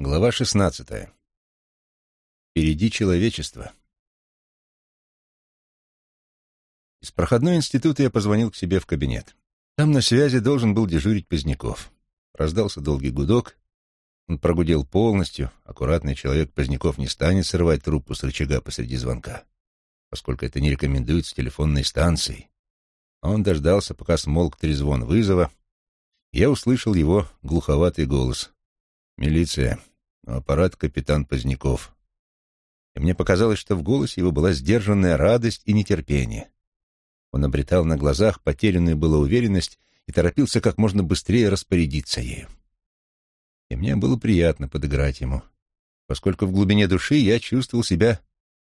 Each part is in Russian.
Глава шестнадцатая. Впереди человечество. Из проходной института я позвонил к себе в кабинет. Там на связи должен был дежурить Поздняков. Раздался долгий гудок. Он прогудел полностью. Аккуратный человек Поздняков не станет срывать трубку с рычага посреди звонка, поскольку это не рекомендуется телефонной станцией. Он дождался, пока смолк трезвон вызова. Я услышал его глуховатый голос. «Милиция. Аппарат капитан Поздняков». И мне показалось, что в голосе его была сдержанная радость и нетерпение. Он обретал на глазах потерянную была уверенность и торопился как можно быстрее распорядиться ею. И мне было приятно подыграть ему, поскольку в глубине души я чувствовал себя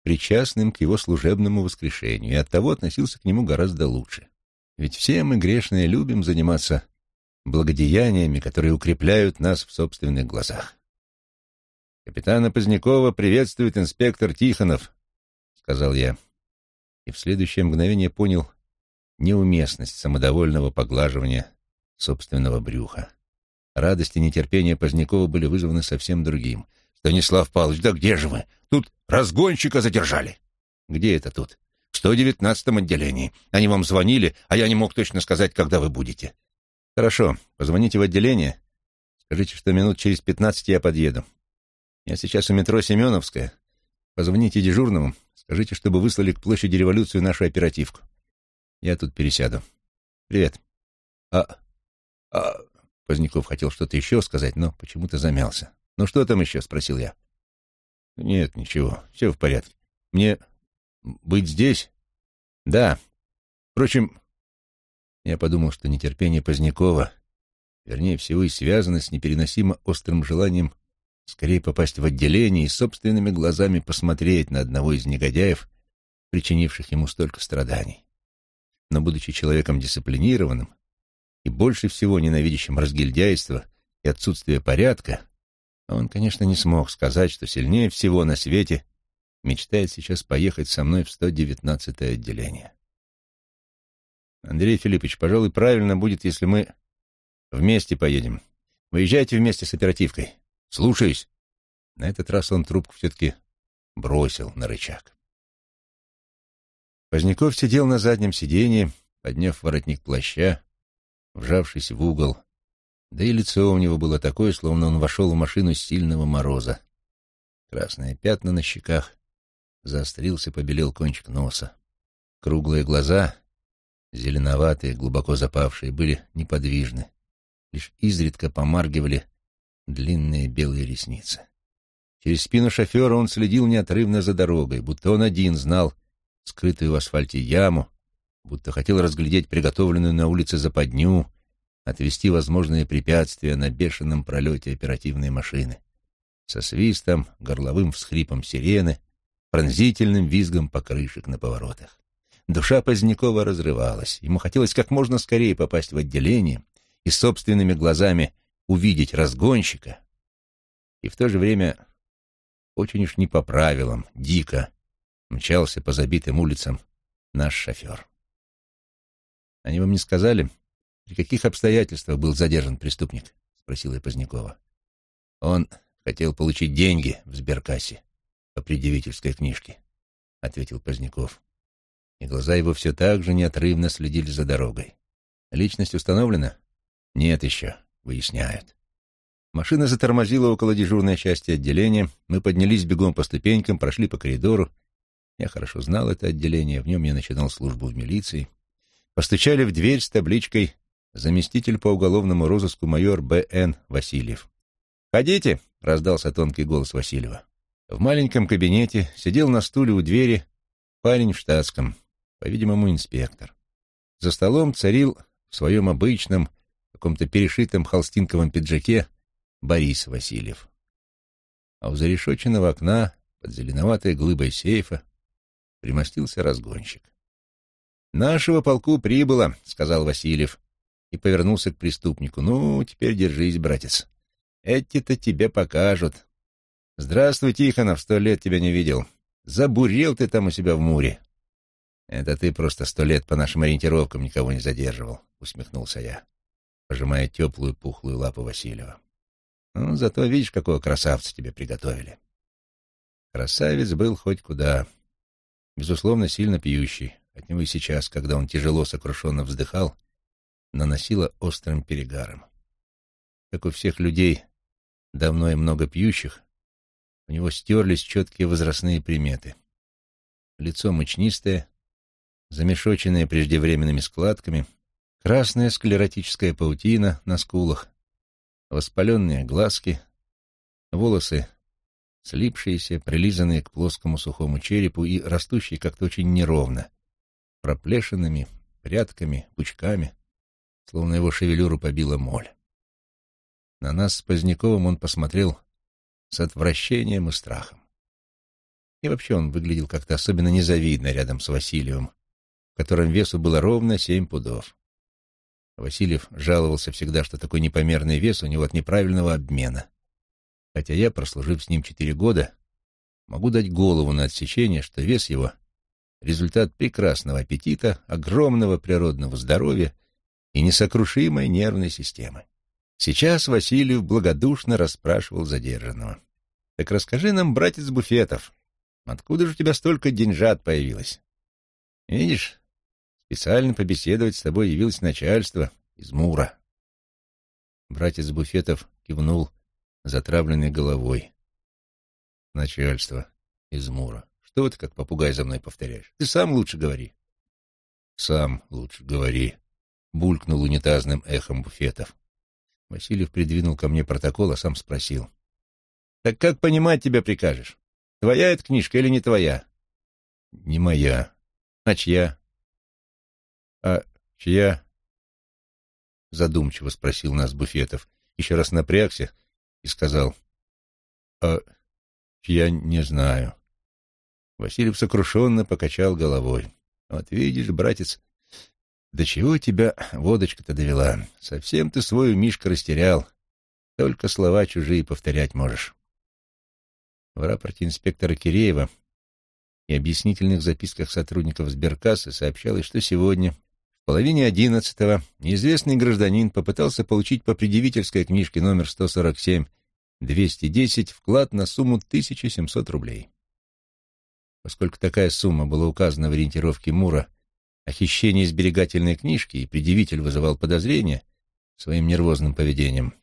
причастным к его служебному воскрешению и оттого относился к нему гораздо лучше. Ведь все мы, грешные, любим заниматься благодеяниями, которые укрепляют нас в собственных глазах. «Капитана Позднякова приветствует инспектор Тихонов», — сказал я и в следующее мгновение понял неуместность самодовольного поглаживания собственного брюха. Радость и нетерпение Позднякова были вызваны совсем другим. «Станислав Павлович, да где же вы? Тут разгонщика задержали!» «Где это тут?» «В 119-м отделении. Они вам звонили, а я не мог точно сказать, когда вы будете». «Хорошо, позвоните в отделение. Скажите, что минут через пятнадцать я подъеду. Я сейчас у метро Семеновская. Позвоните дежурному, Скажите, чтобы выслали к площади революции нашу оперативку. Я тут пересяду. Привет. А... А... Поздняков хотел что-то еще сказать, но почему-то замялся. «Ну что там еще?» — спросил я. «Нет, ничего, все в порядке. Мне быть здесь?» «Да. Впрочем, я подумал, что нетерпение Позднякова, вернее всего, и связано с непереносимо острым желанием скорее попасть в отделение и собственными глазами посмотреть на одного из негодяев, причинивших ему столько страданий. Но, будучи человеком дисциплинированным и больше всего ненавидящим разгильдяйство и отсутствие порядка, он, конечно, не смог сказать, что сильнее всего на свете мечтает сейчас поехать со мной в 119-е отделение. Андрей Филиппович, пожалуй, правильно будет, если мы вместе поедем. Выезжайте вместе с оперативкой. Слушаюсь. На этот раз он трубку все-таки бросил на рычаг. Поздняков сидел на заднем сиденье, подняв воротник плаща, вжавшись в угол, да и лицо у него было такое, словно он вошел в машину сильного мороза. Красные пятна на щеках, заострился, побелел кончик носа. Круглые глаза, зеленоватые, глубоко запавшие, были неподвижны, лишь изредка помаргивали длинные белые ресницы. Через спину шофера он следил неотрывно за дорогой, будто он один знал скрытую в асфальте яму, будто хотел разглядеть приготовленную на улице западню, отвести возможные препятствия на бешеном пролете оперативной машины. Со свистом, горловым всхрипом сирены, пронзительным визгом покрышек на поворотах. Душа Позднякова разрывалась. Ему хотелось как можно скорее попасть в отделение и собственными глазами увидеть разгонщика, и в то же время очень уж не по правилам, дико мчался по забитым улицам наш шофер. «Они вам не сказали, при каких обстоятельствах был задержан преступник?» — спросил я Позднякова. «Он хотел получить деньги в сберкассе по предъявительской книжке», — ответил Поздняков. И глаза его все так же неотрывно следили за дорогой. «Личность установлена?» «Нет еще выясняют. Машина затормозила около дежурной части отделения. Мы поднялись бегом по ступенькам, прошли по коридору. Я хорошо знал это отделение, в нем я начинал службу в милиции. Постучали в дверь с табличкой «Заместитель по уголовному розыску майор Б.Н. Васильев». «Ходите!» — раздался тонкий голос Васильева. В маленьком кабинете сидел на стуле у двери парень в штатском, по-видимому, инспектор. За столом царил в своем обычном, каком-то перешитом холстинковом пиджаке Борис Васильев. А у зарешоченного окна, под зеленоватой глыбой сейфа, примостился разгонщик. «Нашего полку прибыло», — сказал Васильев, и повернулся к преступнику. «Ну, теперь держись, братец. Эти-то тебе покажут. Здравствуй, Тихонов, сто лет тебя не видел. Забурел ты там у себя в Муре». «Это ты просто сто лет по нашим ориентировкам никого не задерживал», — усмехнулся я пожимая теплую пухлую лапу Васильева. Ну, зато видишь, какого красавца тебе приготовили. Красавец был хоть куда. Безусловно, сильно пьющий. От него и сейчас, когда он тяжело сокрушенно вздыхал, наносило острым перегаром. Как у всех людей, давно и много пьющих, у него стерлись четкие возрастные приметы. Лицо мучнистое, замешоченное преждевременными складками, красная склеротическая паутина на скулах, воспаленные глазки, волосы слипшиеся, прилизанные к плоскому сухому черепу и растущие как-то очень неровно, проплешинами, прядками, пучками, словно его шевелюру побила моль. На нас с Поздняковым он посмотрел с отвращением и страхом. И вообще он выглядел как-то особенно незавидно рядом с Васильевым, в котором весу было ровно семь пудов. Васильев жаловался всегда, что такой непомерный вес у него от неправильного обмена. Хотя я, прослужив с ним четыре года, могу дать голову на отсечение, что вес его — результат прекрасного аппетита, огромного природного здоровья и несокрушимой нервной системы. Сейчас Васильев благодушно расспрашивал задержанного. «Так расскажи нам, братец Буфетов, откуда же у тебя столько деньжат появилось? Видишь, специально побеседовать с тобой явилось начальство из Мура». Братец Буфетов кивнул затравленной головой. «Начальство из Мура. Что ты как попугай за мной повторяешь? Ты сам лучше говори». «Сам лучше говори», — булькнул унитазным эхом Буфетов. Васильев придвинул ко мне протокол, а сам спросил. «Так как понимать тебя прикажешь? Твоя эта книжка или не твоя?» «Не моя. А чья?» «А чья?» Задумчиво спросил нас Буфетов. Еще раз напрягся и сказал. «А чья не знаю». Васильев сокрушенно покачал головой. «Вот видишь, братец, до чего тебя водочка-то довела? Совсем ты свою Мишка растерял. Только слова чужие повторять можешь. В рапорте инспектора Киреева и объяснительных записках сотрудников сберкассы сообщалось, что сегодня, половине одиннадцатого, неизвестный гражданин попытался получить по предъявительской книжке номер 147-210 вклад на сумму 1700 рублей. Поскольку такая сумма была указана в ориентировке Мура о хищении сберегательной книжки, и предъявитель вызывал подозрения своим нервозным поведением,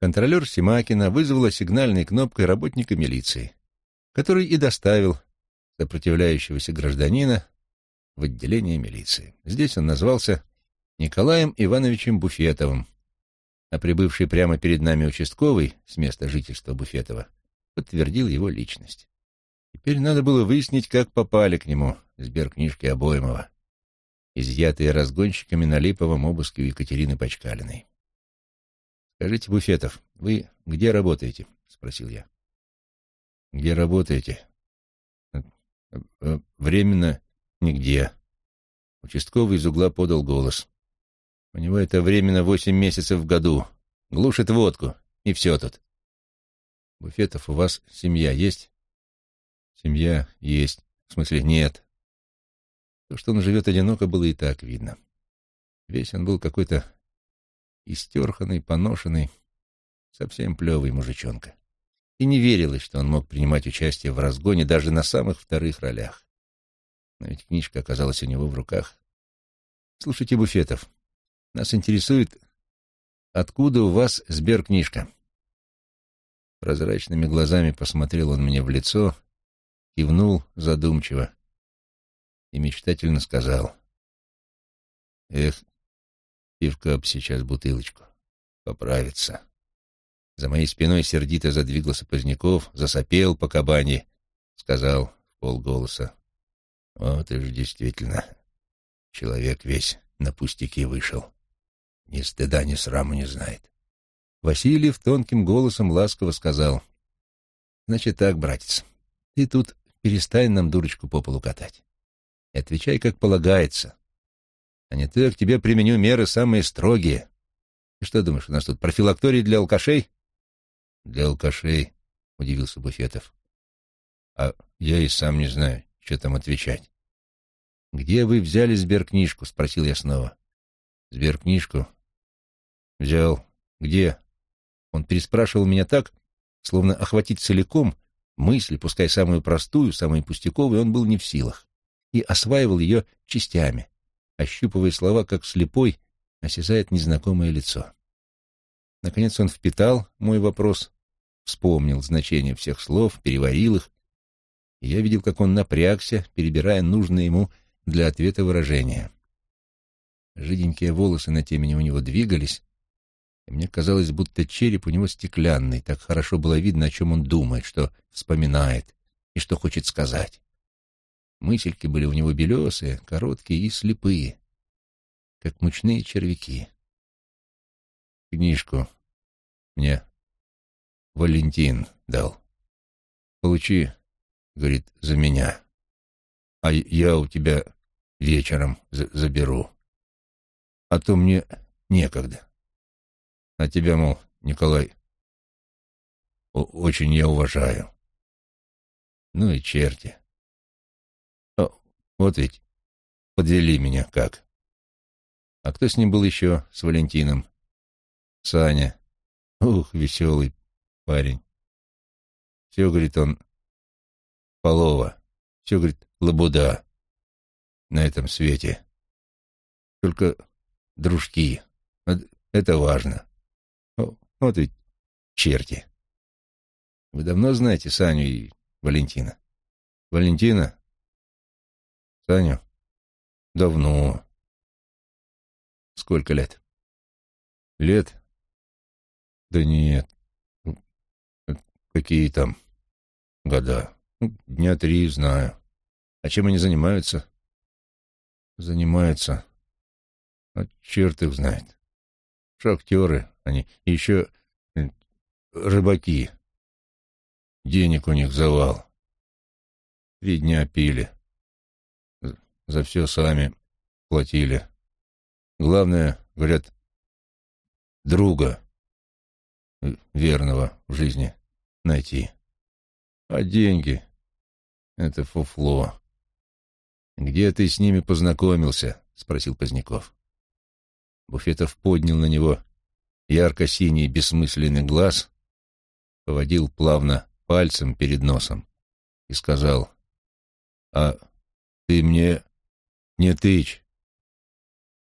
контролер Симакина вызвала сигнальной кнопкой работника милиции, который и доставил сопротивляющегося гражданина в отделение милиции. Здесь он назвался Николаем Ивановичем Буфетовым, а прибывший прямо перед нами участковый с места жительства Буфетова подтвердил его личность. Теперь надо было выяснить, как попали к нему сберкнижки обоимого изъятые разгонщиками на липовом обыске у Екатерины Почкалиной. «Скажите, Буфетов, вы где работаете?» — спросил я. «Где работаете?» «Э, э, «Временно нигде». Участковый из угла подал голос. «У него это временно восемь месяцев в году. Глушит водку, и все тут». «Буфетов, у вас семья есть?» «Семья есть. В смысле, нет. То, что он живет одиноко, было и так видно. Весь он был какой-то истерханный, поношенный, совсем плевый мужичонка. И не верилось, что он мог принимать участие в разгоне даже на самых вторых ролях. Но ведь книжка оказалась у него в руках. Слушайте, Буфетов, нас интересует, откуда у вас сберкнижка? Прозрачными глазами посмотрел он мне в лицо, кивнул задумчиво и мечтательно сказал. «Эх, пивка сейчас бутылочку. Поправится». За моей спиной сердито задвигался Поздняков, засопел по кабане, сказал в полголоса. «Вот и ж действительно, человек весь на пустяки вышел. Ни стыда, ни сраму не знает». Васильев тонким голосом ласково сказал. «Значит так, братец, ты тут перестань нам дурочку по полу катать и отвечай, как полагается. А не то я к тебе применю меры самые строгие. Ты что думаешь, у нас тут профилакторий для алкашей? Для алкашей, — удивился Буфетов. А я и сам не знаю, что там отвечать. «Где вы взяли сберкнижку?» — спросил я снова. «Сберкнижку?» «Взял. Где?» Он переспрашивал меня так, словно охватить целиком мысль, пускай самую простую, самую пустяковую, он был не в силах, и осваивал ее частями, ощупывая слова, как слепой осязает незнакомое лицо. Наконец он впитал мой вопрос, вспомнил значение всех слов, переварил их, я видел, как он напрягся, перебирая нужные ему для ответа выражения. Жиденькие волосы на темени у него двигались, и мне казалось, будто череп у него стеклянный, так хорошо было видно, о чем он думает, что вспоминает и что хочет сказать. Мысельки были у него белесые, короткие и слепые, как мучные червяки. Книжку мне Валентин дал. Получи, говорит, за меня. А я у тебя вечером заберу. А то мне некогда. А тебя, мол, Николай, очень я уважаю. Ну и черти. О, вот ведь подвели меня как. А кто с ним был еще, с Валентином? Саня. Ух, веселый парень. Все, говорит он, полова. Все, говорит, лабуда на этом свете. Только дружки. Это важно. Вот ведь черти. Вы давно знаете Саню и Валентина? Валентина? Саню? Давно. Сколько лет? Лет? Да нет. Какие там года? Ну, дня три знаю. А чем они занимаются? Занимаются. А черт их знает. Шахтеры они. И еще э, рыбаки. Денег у них завал. Три дня пили. За все сами платили. Главное, говорят, друга верного в жизни найти. А деньги — это фуфло. «Где ты с ними познакомился?» — спросил Поздняков. Буфетов поднял на него ярко-синий бессмысленный глаз, поводил плавно пальцем перед носом и сказал, «А ты мне не тычь.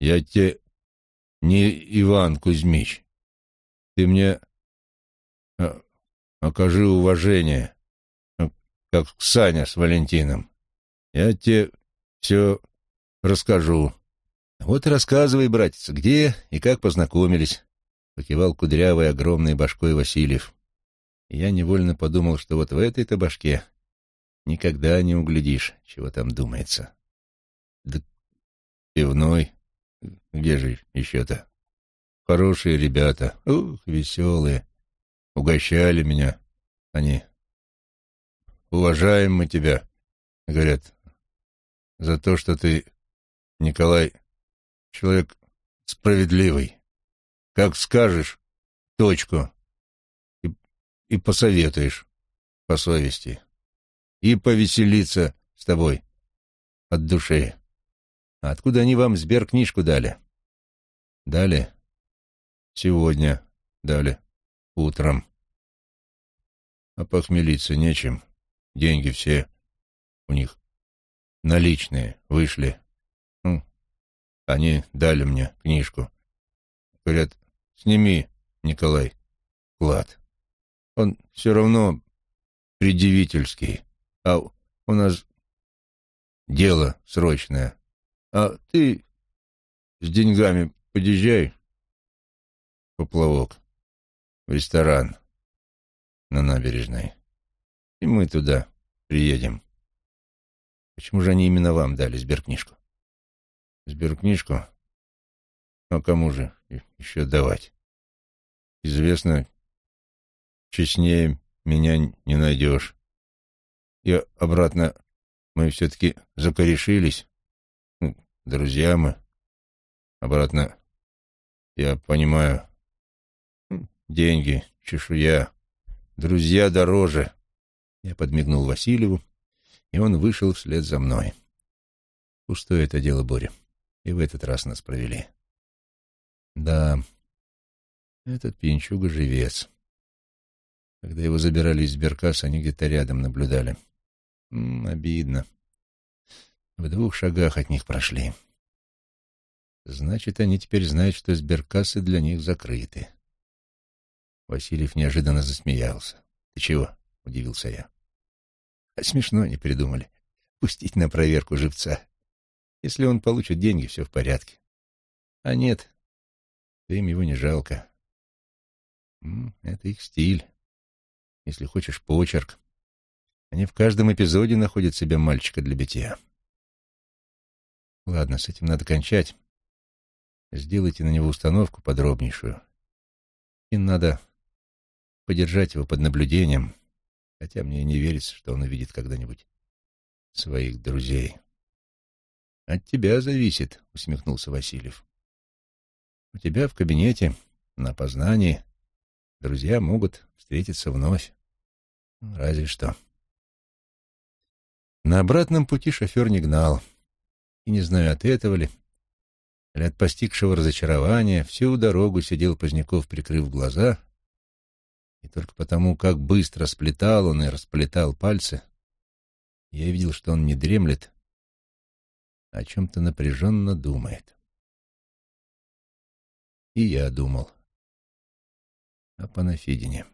Я тебе не Иван Кузьмич. Ты мне а, окажи уважение, как Саня с Валентином. Я тебе все расскажу». «Вот рассказывай, братец, где и как познакомились», — покивал кудрявой огромной башкой Васильев. И я невольно подумал, что вот в этой-то башке никогда не углядишь, чего там думается. Да пивной, где же еще-то? Хорошие ребята, ух, веселые, угощали меня они. Уважаем мы тебя, говорят, за то, что ты, Николай, человек справедливый. Как скажешь, точку, и, и посоветуешь по совести. И повеселиться с тобой от души. А откуда они вам сберкнижку дали? Дали? Сегодня дали. Утром. А похмелиться нечем. Деньги все у них наличные вышли. Они дали мне книжку. Говорят, сними, Николай, клад. Он все равно предъявительский, а у нас дело срочное. А ты с деньгами подъезжай, поплавок, в ресторан на набережной, и мы туда приедем. Почему же они именно вам дали сберкнижку? Сберкнижку? А кому же еще давать? Известно, честнее меня не найдешь. И обратно мы все-таки закорешились. Ну, друзья мы. Обратно, я понимаю, деньги, чешуя, друзья дороже. Я подмигнул Васильеву, и он вышел вслед за мной. Пустое это дело, Боря. И в этот раз нас провели. Да, этот пьянчуга живец. Когда его забирали из сберкасс, они где-то рядом наблюдали. М -м, обидно. В двух шагах от них прошли. Значит, они теперь знают, что сберкассы для них закрыты. Васильев неожиданно засмеялся. — Ты чего? — удивился я. — А смешно они придумали. Пустить на проверку живца. Если он получит деньги, все в порядке. А нет, то им его не жалко. Это их стиль. Если хочешь, почерк. Они в каждом эпизоде находят себе мальчика для битья. Ладно, с этим надо кончать. Сделайте на него установку подробнейшую. И надо подержать его под наблюдением, хотя мне не верится, что он увидит когда-нибудь своих друзей. «От тебя зависит», — усмехнулся Васильев. «У тебя в кабинете, на опознании, друзья могут встретиться вновь. Разве что». На обратном пути шофер не гнал. И не знаю, от этого ли, или от постигшего разочарования, всю дорогу сидел Поздняков, прикрыв глаза, и только потому, как быстро сплетал он и расплетал пальцы, я видел, что он не дремлет, а о чем-то напряженно думает. И я думал о Панафидине.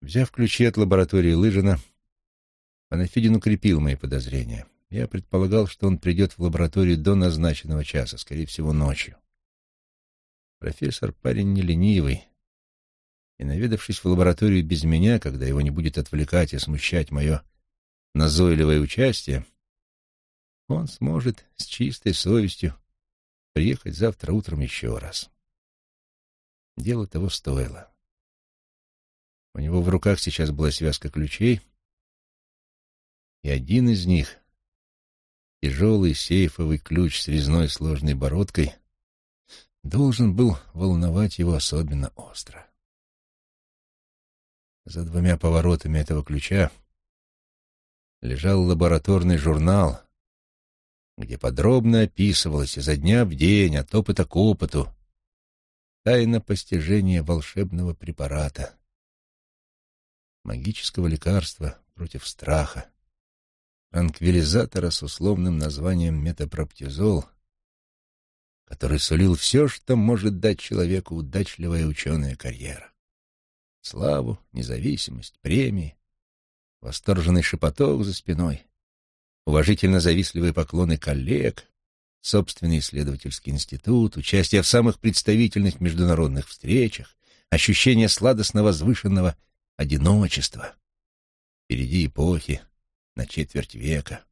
Взяв ключи от лаборатории Лыжина, Панафидин укрепил мои подозрения. Я предполагал, что он придет в лабораторию до назначенного часа, скорее всего, ночью. Профессор парень не ленивый, и, наведавшись в лабораторию без меня, когда его не будет отвлекать и смущать мое назойливое участие, он сможет с чистой совестью приехать завтра утром еще раз. Дело того стоило. У него в руках сейчас была связка ключей, и один из них тяжелый сейфовый ключ с резной сложной бородкой должен был волновать его особенно остро. За двумя поворотами этого ключа лежал лабораторный журнал, где подробно описывалось изо дня в день, от опыта к опыту, тайна постижения волшебного препарата, магического лекарства против страха, анквилизатора с условным названием метапроптизол, который сулил все, что может дать человеку удачливая ученая карьера. Славу, независимость, премии, восторженный шепоток за спиной, уважительно завистливые поклоны коллег, собственный исследовательский институт, участие в самых представительных международных встречах, ощущение сладостно возвышенного одиночества. Впереди эпохи, на четверть века.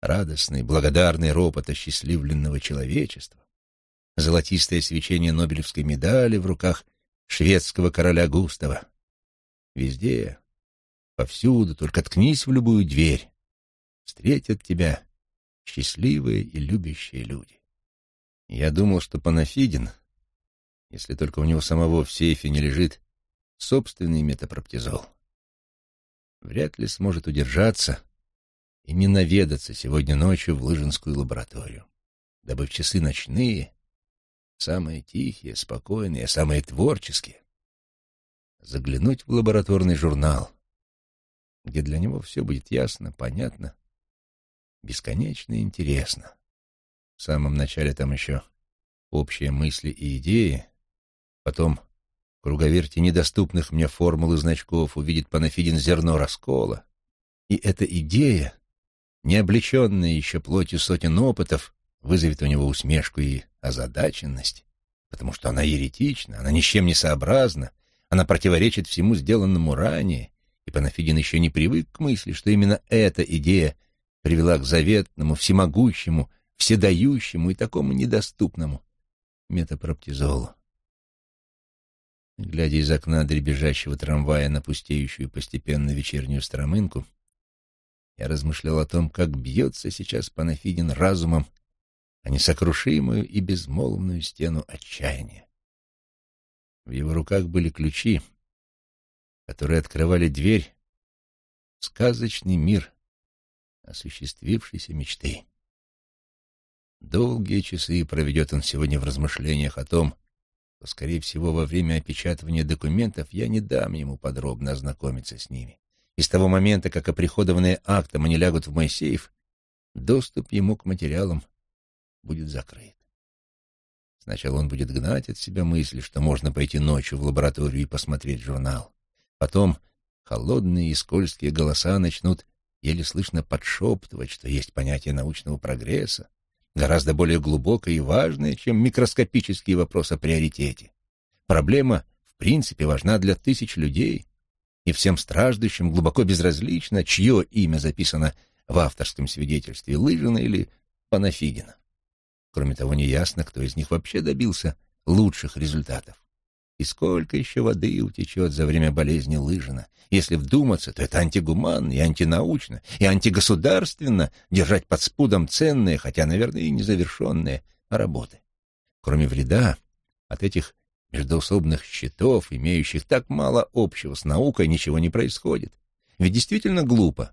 Радостный, благодарный ропот осчастливленного человечества, золотистое свечение Нобелевской медали в руках шведского короля Густава. Везде, повсюду, только ткнись в любую дверь, встретят тебя счастливые и любящие люди. Я думал, что Панафидин, если только у него самого в сейфе не лежит собственный метапроптизол, вряд ли сможет удержаться и не наведаться сегодня ночью в Лыжинскую лабораторию, дабы в часы ночные, самые тихие, спокойные, самые творческие, заглянуть в лабораторный журнал, где для него все будет ясно, понятно, бесконечно интересно. В самом начале там еще общие мысли и идеи, потом круговерти недоступных мне формул и значков увидит Панафидин зерно раскола. И эта идея, не облеченная еще плотью сотен опытов, вызовет у него усмешку и озадаченность, потому что она еретична, она ни с чем не сообразна, она противоречит всему сделанному ранее, и Панафидин еще не привык к мысли, что именно эта идея привела к заветному, всемогущему, вседающему и такому недоступному метапроптизолу. Глядя из окна дребезжащего трамвая на пустеющую постепенно вечернюю стромынку, я размышлял о том, как бьется сейчас Панафидин разумом о несокрушимую и безмолвную стену отчаяния. В его руках были ключи, которые открывали дверь в сказочный мир осуществившейся мечты. Долгие часы проведет он сегодня в размышлениях о том, то, скорее всего, во время опечатывания документов я не дам ему подробно ознакомиться с ними. И с того момента, как оприходованные актом они лягут в мой сейф, доступ ему к материалам будет закрыт. Сначала он будет гнать от себя мысли, что можно пойти ночью в лабораторию и посмотреть журнал. Потом холодные и скользкие голоса начнут еле слышно подшептывать, что есть понятие научного прогресса, гораздо более глубокое и важное, чем микроскопический вопрос о приоритете. Проблема, в принципе, важна для тысяч людей, и всем страждущим глубоко безразлично, чье имя записано в авторском свидетельстве Лыжина или Панафигина. Кроме того, неясно, кто из них вообще добился лучших результатов. И сколько еще воды утечет за время болезни Лыжина. Если вдуматься, то это антигуманно и антинаучно, и антигосударственно держать под спудом ценные, хотя, наверное, и незавершенные работы. Кроме вреда, от этих междоусобных счетов, имеющих так мало общего с наукой, ничего не происходит. Ведь действительно глупо,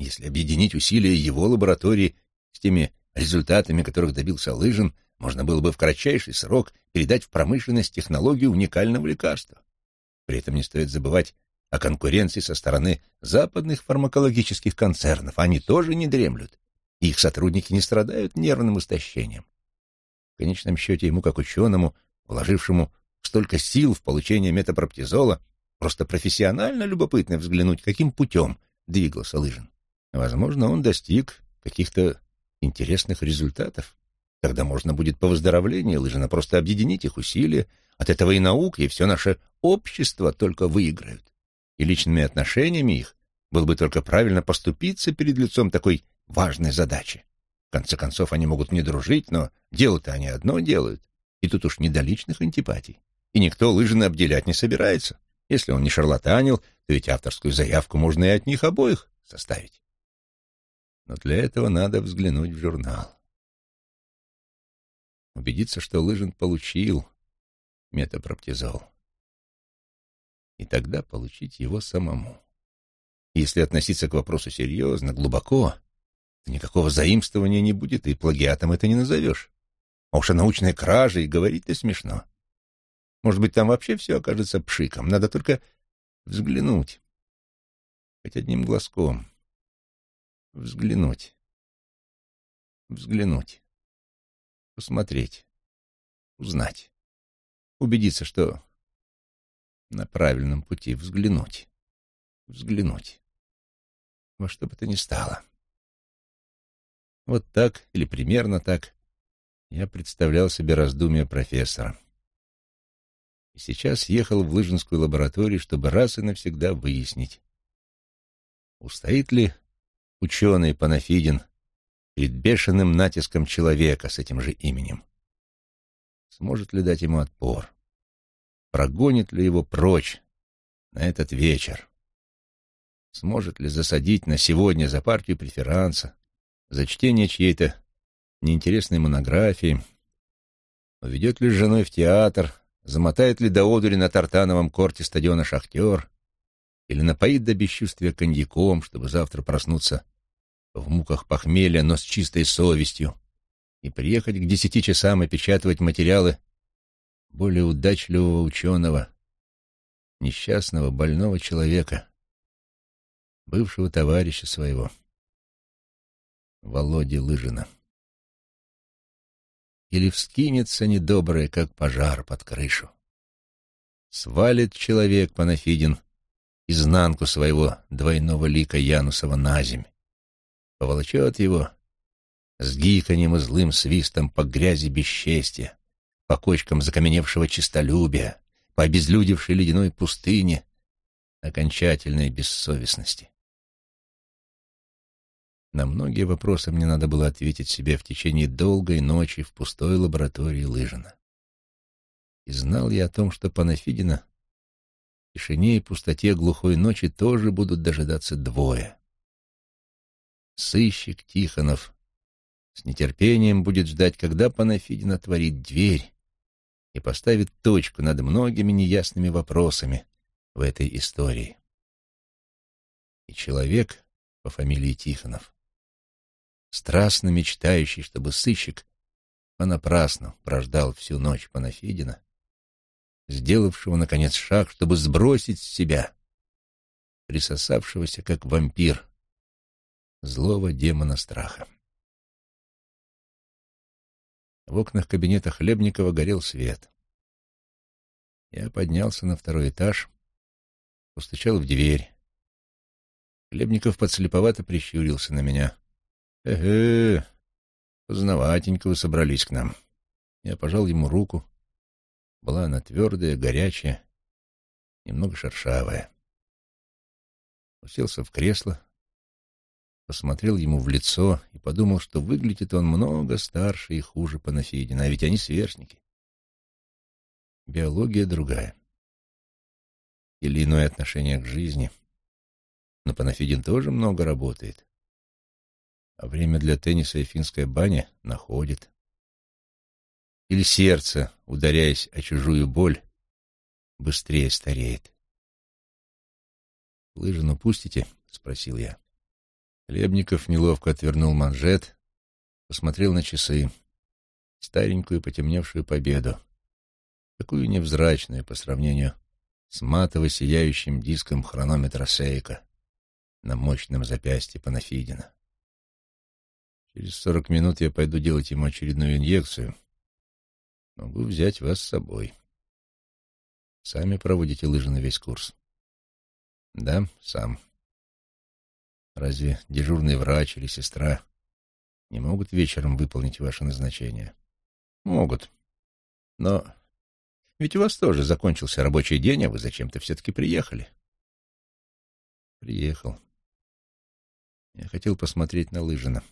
если объединить усилия его лаборатории с теми результатами которых добился Лыжин, можно было бы в кратчайший срок передать в промышленность технологию уникального лекарства. При этом не стоит забывать о конкуренции со стороны западных фармакологических концернов. Они тоже не дремлют. Их сотрудники не страдают нервным истощением. В конечном счете ему, как ученому, вложившему столько сил в получение метапроптизола, просто профессионально любопытно взглянуть, каким путем двигался Лыжин. Возможно, он достиг каких-то интересных результатов. Тогда можно будет по выздоровлению Лыжина просто объединить их усилия. От этого и наука, и все наше общество только выиграют. И личными отношениями их было бы только правильно поступиться перед лицом такой важной задачи. В конце концов, они могут не дружить, но дело-то они одно делают. И тут уж не до личных антипатий. И никто Лыжина обделять не собирается. Если он не шарлатанил, то ведь авторскую заявку можно и от них обоих составить но для этого надо взглянуть в журнал. Убедиться, что Лыжин получил метапроптизол. И тогда получить его самому. Если относиться к вопросу серьезно, глубоко, то никакого заимствования не будет, и плагиатом это не назовешь. А уж о научной краже и говорить-то смешно. Может быть, там вообще все окажется пшиком. Надо только взглянуть. Хоть одним глазком взглянуть. Взглянуть. Посмотреть. Узнать. Убедиться, что на правильном пути взглянуть. Взглянуть. Во что бы то ни стало. Вот так, или примерно так, я представлял себе раздумья профессора. И сейчас ехал в Лыжинскую лабораторию, чтобы раз и навсегда выяснить, устоит ли ученый Панафидин перед бешеным натиском человека с этим же именем. Сможет ли дать ему отпор? Прогонит ли его прочь на этот вечер? Сможет ли засадить на сегодня за партию преферанса, за чтение чьей-то неинтересной монографии? Уведет ли с женой в театр, замотает ли до одури на тартановом корте стадиона «Шахтер», или напоит до бесчувствия коньяком, чтобы завтра проснуться в муках похмелья, но с чистой совестью, и приехать к десяти часам и печатать материалы более удачливого ученого, несчастного, больного человека, бывшего товарища своего, Володи Лыжина. Или вскинется недоброе, как пожар под крышу. Свалит человек Панафидин изнанку своего двойного лика Янусова на земь, поволочет его с гиканьем и злым свистом по грязи бесчестия, по кочкам закаменевшего честолюбия, по обезлюдевшей ледяной пустыне окончательной бессовестности. На многие вопросы мне надо было ответить себе в течение долгой ночи в пустой лаборатории Лыжина. И знал я о том, что Панафидина тишине и пустоте глухой ночи тоже будут дожидаться двое. Сыщик Тихонов с нетерпением будет ждать, когда Панафидин отворит дверь и поставит точку над многими неясными вопросами в этой истории. И человек по фамилии Тихонов, страстно мечтающий, чтобы сыщик понапрасну прождал всю ночь Панафидина, сделавшего, наконец, шаг, чтобы сбросить с себя присосавшегося, как вампир, злого демона страха. В окнах кабинета Хлебникова горел свет. Я поднялся на второй этаж, постучал в дверь. Хлебников подслеповато прищурился на меня. «Эге, поздноватенько вы собрались к нам». Я пожал ему руку. Была она твердая, горячая, немного шершавая. Уселся в кресло, посмотрел ему в лицо и подумал, что выглядит он много старше и хуже Панафидина, а ведь они сверстники. Биология другая. Или иное отношение к жизни. Но Панафидин тоже много работает. А время для тенниса и финская баня находит. Или сердце, ударяясь о чужую боль, быстрее стареет. «Лыжину пустите?» — спросил я. Хлебников неловко отвернул манжет, посмотрел на часы. Старенькую потемневшую победу. Такую невзрачную по сравнению с матово-сияющим диском хронометра Сейка на мощном запястье Панафидина. Через сорок минут я пойду делать ему очередную инъекцию. Могу взять вас с собой. Сами проводите лыжи на весь курс. Да, сам. Разве дежурный врач или сестра не могут вечером выполнить ваше назначение? Могут. Но ведь у вас тоже закончился рабочий день, а вы зачем-то все-таки приехали. Приехал. Я хотел посмотреть на Лыжина.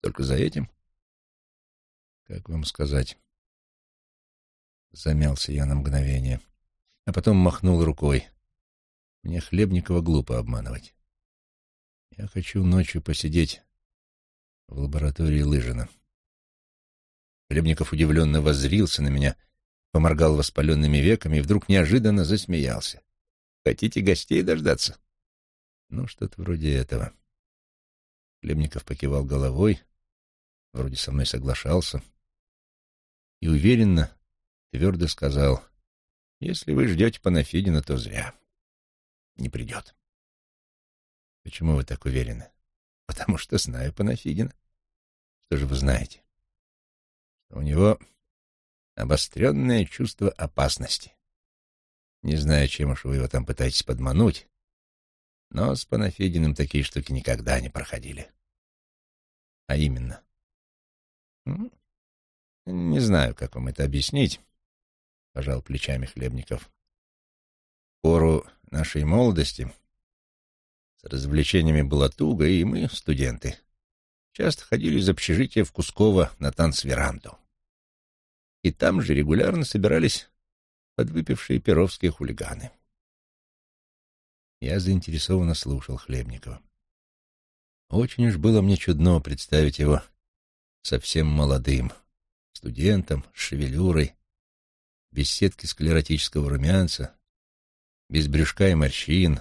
Только за этим? Как вам сказать? Замялся я на мгновение, а потом махнул рукой. Мне Хлебникова глупо обманывать. Я хочу ночью посидеть в лаборатории Лыжина. Хлебников удивленно воззрился на меня, поморгал воспаленными веками и вдруг неожиданно засмеялся. «Хотите гостей дождаться?» «Ну, что-то вроде этого». Хлебников покивал головой, вроде со мной соглашался, и уверенно, твердо сказал, «Если вы ждете Панафидина, то зря» не придет. Почему вы так уверены? Потому что знаю Панафидина. Что же вы знаете? Что у него обостренное чувство опасности. Не знаю, чем уж вы его там пытаетесь подмануть, но с Панафидиным такие штуки никогда не проходили. А именно. Не знаю, как вам это объяснить, — пожал плечами Хлебников пору нашей молодости с развлечениями было туго, и мы, студенты, часто ходили из общежития в Кусково на танцверанду. И там же регулярно собирались подвыпившие перовские хулиганы. Я заинтересованно слушал Хлебникова. Очень уж было мне чудно представить его совсем молодым, студентом, шевелюрой, без сетки склеротического румянца, без брюшка и морщин,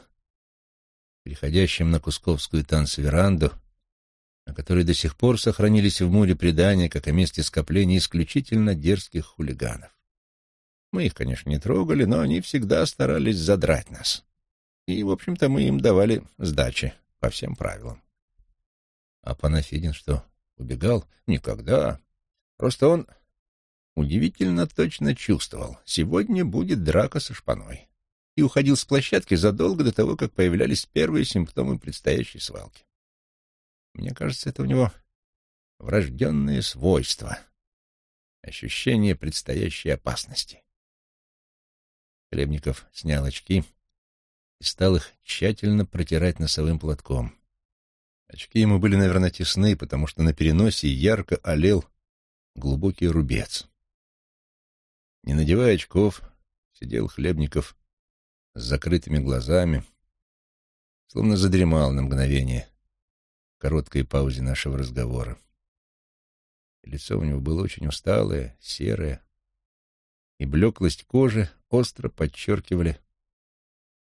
переходящим на Кусковскую танцверанду, на которой до сих пор сохранились в море предания как о месте скопления исключительно дерзких хулиганов. Мы их, конечно, не трогали, но они всегда старались задрать нас. И, в общем-то, мы им давали сдачи по всем правилам. А Панафидин что, убегал? Никогда. Просто он удивительно точно чувствовал, сегодня будет драка со шпаной и уходил с площадки задолго до того, как появлялись первые симптомы предстоящей свалки. Мне кажется, это у него врожденные свойства, ощущение предстоящей опасности. Хлебников снял очки и стал их тщательно протирать носовым платком. Очки ему были, наверное, тесны, потому что на переносе ярко олел глубокий рубец. Не надевая очков, сидел Хлебников с закрытыми глазами, словно задремал на мгновение в короткой паузе нашего разговора. лицо у него было очень усталое, серое, и блеклость кожи остро подчеркивали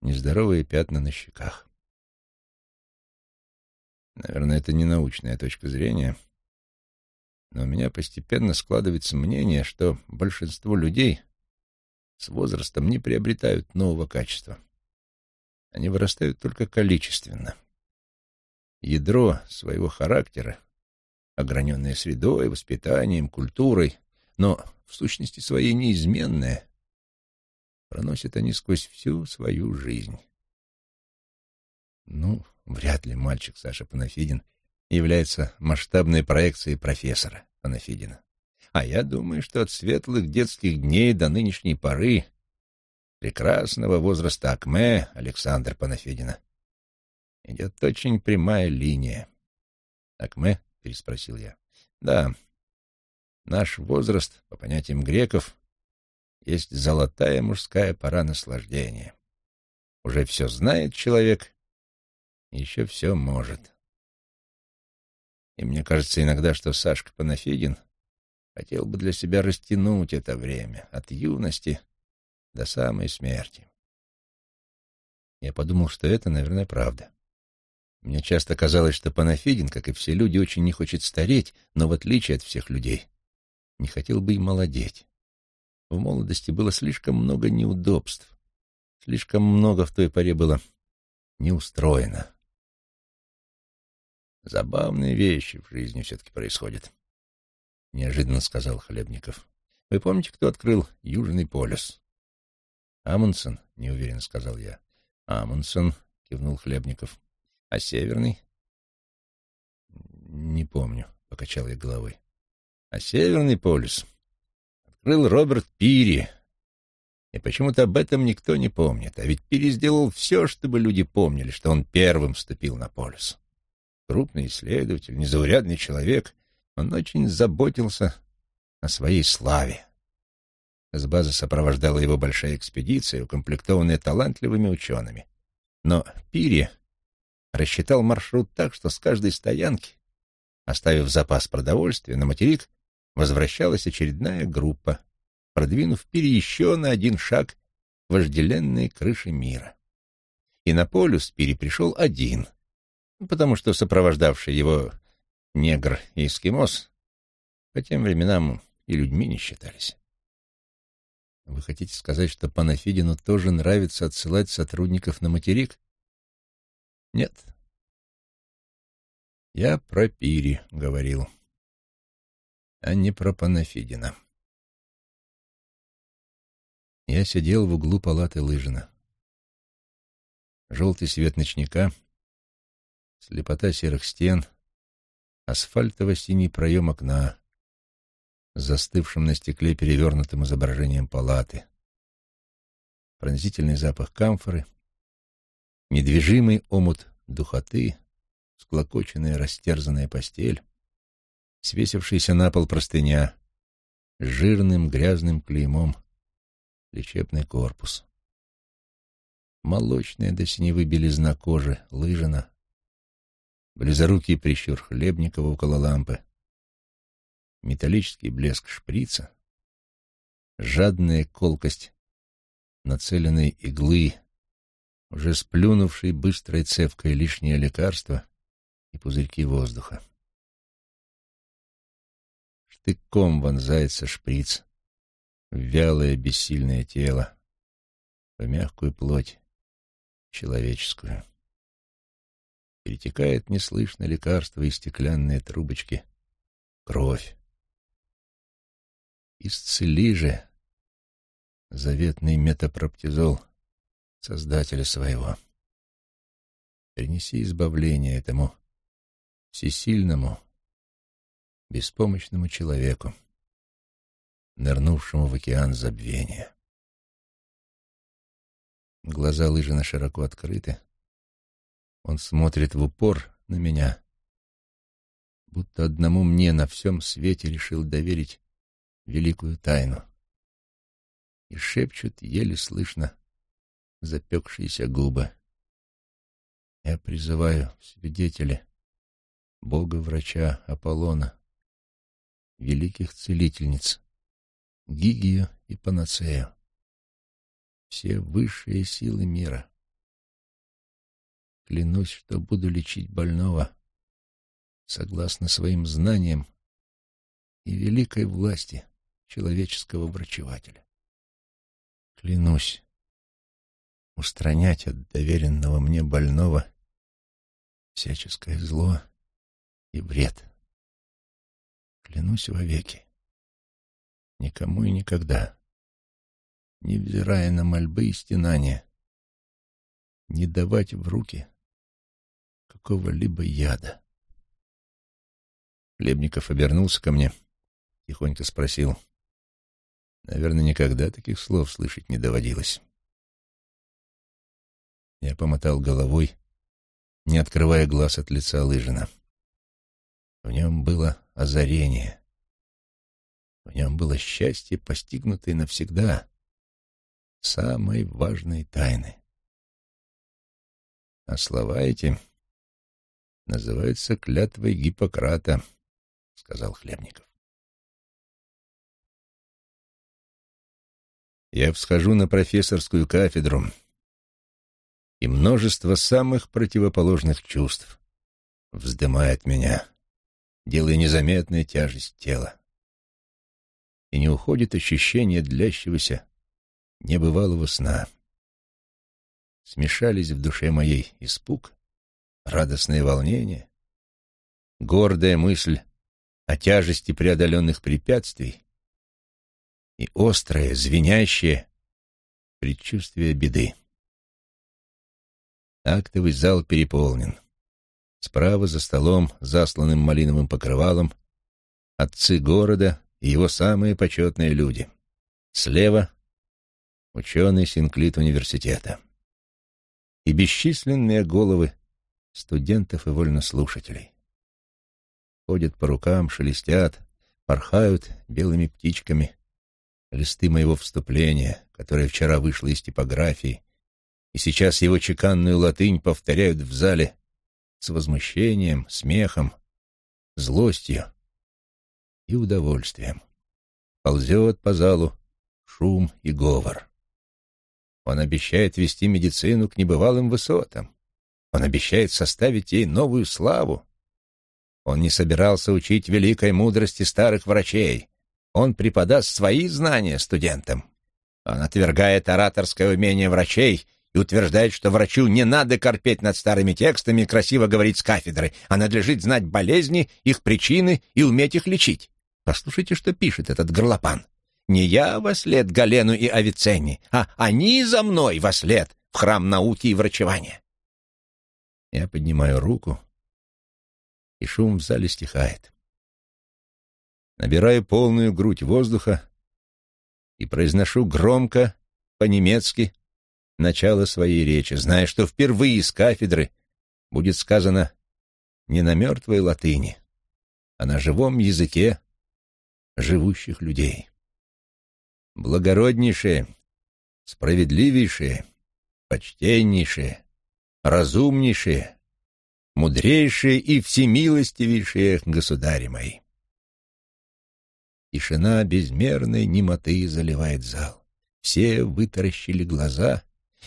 нездоровые пятна на щеках. Наверное, это не научная точка зрения, но у меня постепенно складывается мнение, что большинство людей с возрастом не приобретают нового качества. Они вырастают только количественно. Ядро своего характера, ограненное средой, воспитанием, культурой, но в сущности своей неизменное, проносят они сквозь всю свою жизнь. Ну, вряд ли мальчик Саша Панафидин является масштабной проекцией профессора Панафидина. А я думаю, что от светлых детских дней до нынешней поры прекрасного возраста Акме Александра Панафидина идет очень прямая линия. «Акме?» — переспросил я. «Да, наш возраст, по понятиям греков, есть золотая мужская пора наслаждения. Уже все знает человек, еще все может. И мне кажется иногда, что Сашка Панафидин хотел бы для себя растянуть это время от юности до самой смерти. Я подумал, что это, наверное, правда. Мне часто казалось, что Панафидин, как и все люди, очень не хочет стареть, но в отличие от всех людей, не хотел бы и молодеть. В молодости было слишком много неудобств, слишком много в той поре было неустроено. Забавные вещи в жизни все-таки происходят, — неожиданно сказал Хлебников. Вы помните, кто открыл Южный полюс? Амундсен, — неуверенно сказал я. Амундсен, — кивнул Хлебников. А Северный? Не помню, — покачал я головой. А Северный полюс открыл Роберт Пири. И почему-то об этом никто не помнит. А ведь Пири сделал все, чтобы люди помнили, что он первым вступил на полюс крупный исследователь, незаурядный человек, он очень заботился о своей славе. С базы сопровождала его большая экспедиция, укомплектованная талантливыми учеными. Но Пири рассчитал маршрут так, что с каждой стоянки, оставив запас продовольствия, на материк возвращалась очередная группа, продвинув Пири еще на один шаг вожделенные крыши мира. И на полюс Пири пришел один — потому что сопровождавший его негр и эскимос по тем временам и людьми не считались. Вы хотите сказать, что Панафидину тоже нравится отсылать сотрудников на материк? Нет. Я про Пири говорил, а не про Панафидина. Я сидел в углу палаты Лыжина. Желтый свет ночника — слепота серых стен, асфальтово-синий проем окна с застывшим на стекле перевернутым изображением палаты, пронзительный запах камфоры, недвижимый омут духоты, склокоченная растерзанная постель, свесившаяся на пол простыня, жирным грязным клеймом лечебный корпус. Молочная до синевы белизна кожи лыжина, близорукий прищур Хлебникова около лампы, металлический блеск шприца, жадная колкость нацеленной иглы, уже сплюнувшей быстрой цевкой лишнее лекарство и пузырьки воздуха. Штыком вонзается шприц в вялое бессильное тело, в мягкую плоть человеческую перетекает неслышно лекарство из стеклянные трубочки. Кровь. Исцели же заветный метапроптизол Создателя своего. Принеси избавление этому всесильному, беспомощному человеку, нырнувшему в океан забвения. Глаза Лыжина широко открыты, он смотрит в упор на меня, будто одному мне на всем свете решил доверить великую тайну. И шепчут еле слышно запекшиеся губы. Я призываю свидетеля, Бога-врача Аполлона, великих целительниц, Гигию и Панацею, все высшие силы мира, Клянусь, что буду лечить больного согласно своим знаниям и великой власти человеческого врачевателя. Клянусь устранять от доверенного мне больного всяческое зло и вред. Клянусь вовеки, никому и никогда, невзирая на мольбы и стенания, не давать в руки какого-либо яда. Хлебников обернулся ко мне, тихонько спросил. Наверное, никогда таких слов слышать не доводилось. Я помотал головой, не открывая глаз от лица Лыжина. В нем было озарение. В нем было счастье, постигнутое навсегда, самой важной тайны. А слова эти называются клятвой Гиппократа, — сказал Хлебников. Я всхожу на профессорскую кафедру, и множество самых противоположных чувств вздымает меня, делая незаметной тяжесть тела. И не уходит ощущение длящегося, небывалого сна. Смешались в душе моей испуг, радостное волнение, гордая мысль о тяжести преодоленных препятствий и острое, звенящее предчувствие беды. Актовый зал переполнен. Справа за столом, засланным малиновым покрывалом, отцы города и его самые почетные люди. Слева — ученый синклит университета. И бесчисленные головы студентов и вольнослушателей. Ходят по рукам, шелестят, порхают белыми птичками листы моего вступления, которое вчера вышло из типографии, и сейчас его чеканную латынь повторяют в зале с возмущением, смехом, злостью и удовольствием. Ползет по залу шум и говор. Он обещает вести медицину к небывалым высотам. Он обещает составить ей новую славу. Он не собирался учить великой мудрости старых врачей. Он преподаст свои знания студентам. Он отвергает ораторское умение врачей и утверждает, что врачу не надо корпеть над старыми текстами и красиво говорить с кафедры, а надлежит знать болезни, их причины и уметь их лечить. Послушайте, что пишет этот горлопан. «Не я во след Галену и Авиценне, а они за мной во след в храм науки и врачевания». Я поднимаю руку, и шум в зале стихает. Набираю полную грудь воздуха и произношу громко, по-немецки, начало своей речи, зная, что впервые с кафедры будет сказано не на мертвой латыни, а на живом языке живущих людей. Благороднейшие, справедливейшие, почтеннейшие, разумнейшие, мудрейшие и всемилостивейшие государи мои. Тишина безмерной немоты заливает зал. Все вытаращили глаза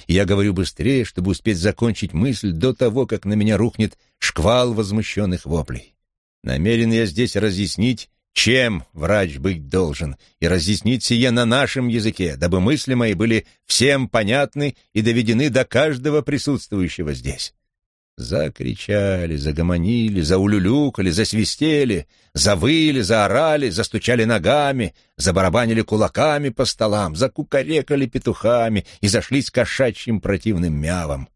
я говорю быстрее, чтобы успеть закончить мысль до того, как на меня рухнет шквал возмущенных воплей. Намерен я здесь разъяснить, чем врач быть должен, и разъяснить сие на нашем языке, дабы мысли мои были всем понятны и доведены до каждого присутствующего здесь. Закричали, загомонили, заулюлюкали, засвистели, завыли, заорали, застучали ногами, забарабанили кулаками по столам, закукарекали петухами и зашлись кошачьим противным мявом.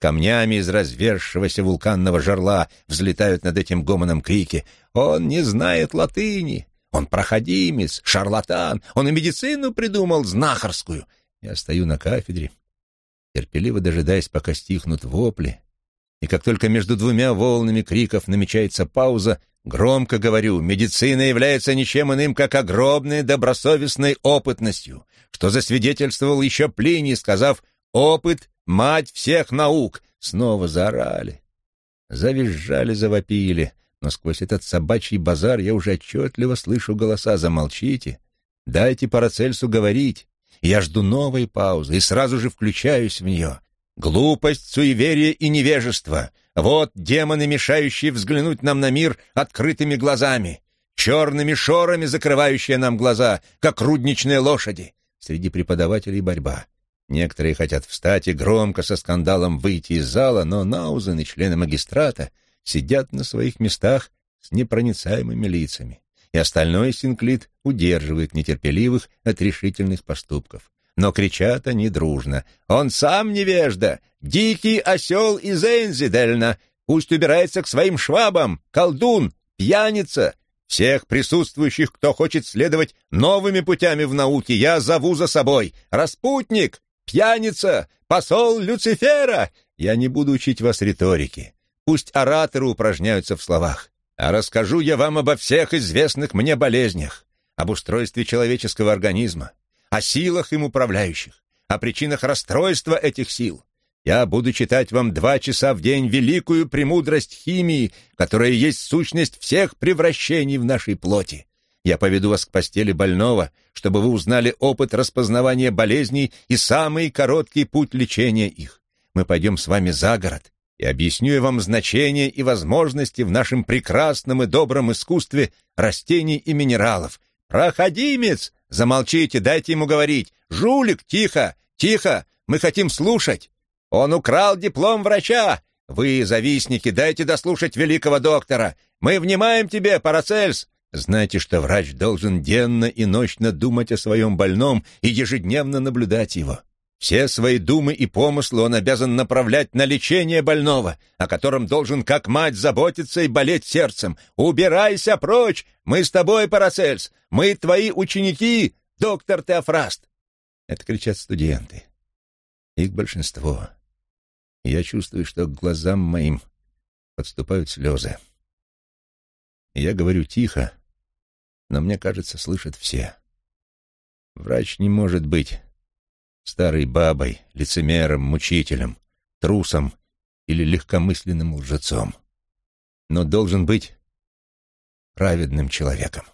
Камнями из разверзшегося вулканного жерла взлетают над этим гомоном крики «Он не знает латыни! Он проходимец, шарлатан! Он и медицину придумал, знахарскую!» Я стою на кафедре, терпеливо дожидаясь, пока стихнут вопли, и как только между двумя волнами криков намечается пауза, громко говорю, медицина является ничем иным, как огромной добросовестной опытностью, что засвидетельствовал еще Плиний, сказав «Опыт — мать всех наук!» Снова заорали, завизжали, завопили, но сквозь этот собачий базар я уже отчетливо слышу голоса «Замолчите! Дайте Парацельсу говорить!» Я жду новой паузы и сразу же включаюсь в нее. Глупость, суеверие и невежество — вот демоны, мешающие взглянуть нам на мир открытыми глазами, черными шорами закрывающие нам глаза, как рудничные лошади. среди преподавателей борьба. Некоторые хотят встать и громко со скандалом выйти из зала, но Наузен и члены магистрата сидят на своих местах с непроницаемыми лицами, и остальной Синклит удерживает нетерпеливых от решительных поступков. Но кричат они дружно. «Он сам невежда! Дикий осел из Энзидельна! Пусть убирается к своим швабам! Колдун! Пьяница! Всех присутствующих, кто хочет следовать новыми путями в науке, я зову за собой! Распутник! Пьяница, посол Люцифера. Я не буду учить вас риторике. Пусть ораторы упражняются в словах. А расскажу я вам обо всех известных мне болезнях, об устройстве человеческого организма, о силах им управляющих, о причинах расстройства этих сил. Я буду читать вам два часа в день великую премудрость химии, которая есть сущность всех превращений в нашей плоти. Я поведу вас к постели больного, чтобы вы узнали опыт распознавания болезней и самый короткий путь лечения их. Мы пойдем с вами за город и объясню я вам значение и возможности в нашем прекрасном и добром искусстве растений и минералов. Проходимец! Замолчите, дайте ему говорить. Жулик, тихо, тихо, мы хотим слушать. Он украл диплом врача. Вы, завистники, дайте дослушать великого доктора. Мы внимаем тебе, Парацельс. Знайте, что врач должен денно и ночно думать о своем больном и ежедневно наблюдать его. Все свои думы и помыслы он обязан направлять на лечение больного, о котором должен как мать заботиться и болеть сердцем. Убирайся прочь! Мы с тобой, Парацельс! Мы твои ученики, доктор Теофраст!» Это кричат студенты. Их большинство. я чувствую, что к глазам моим подступают слезы. Я говорю тихо, но мне кажется, слышат все. Врач не может быть старой бабой, лицемером, мучителем, трусом или легкомысленным лжецом, но должен быть праведным человеком.